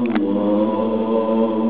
الله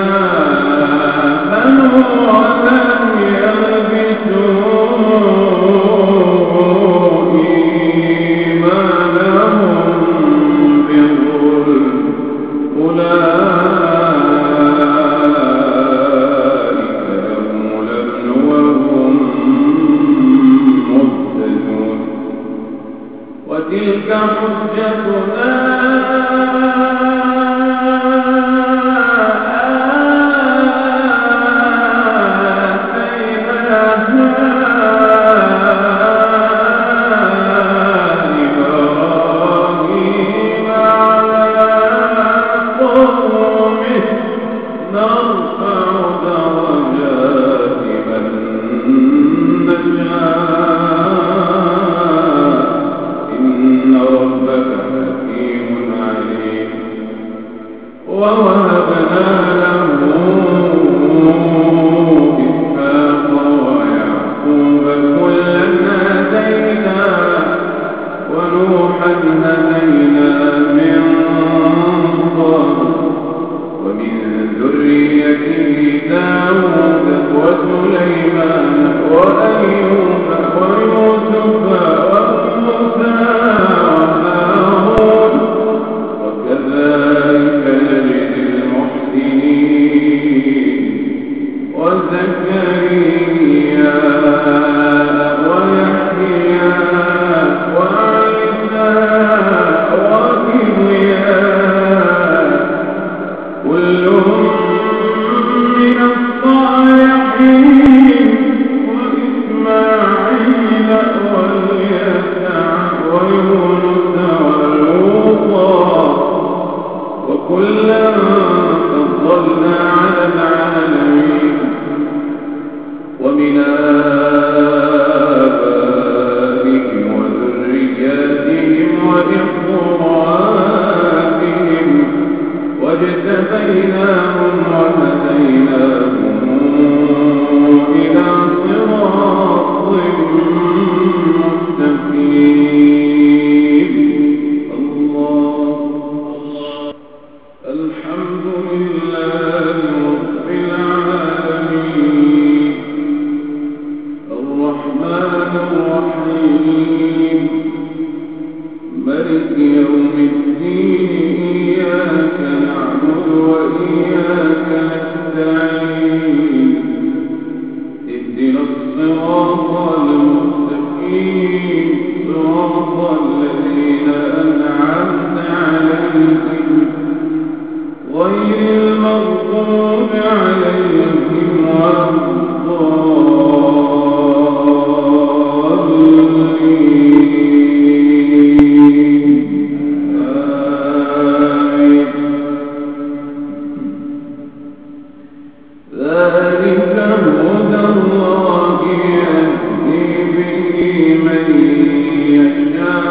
ووهبنا وكلا فضلنا على العالمين. ومن آخر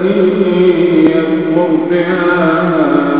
إن يكفر بها.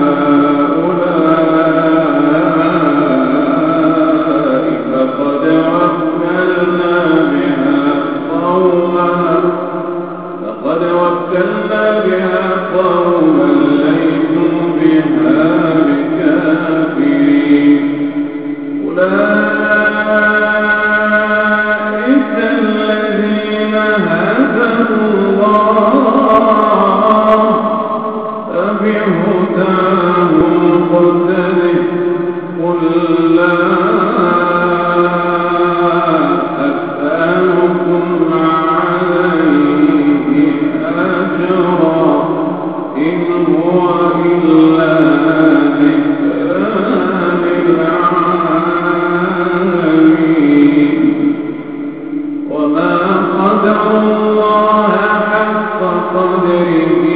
قدر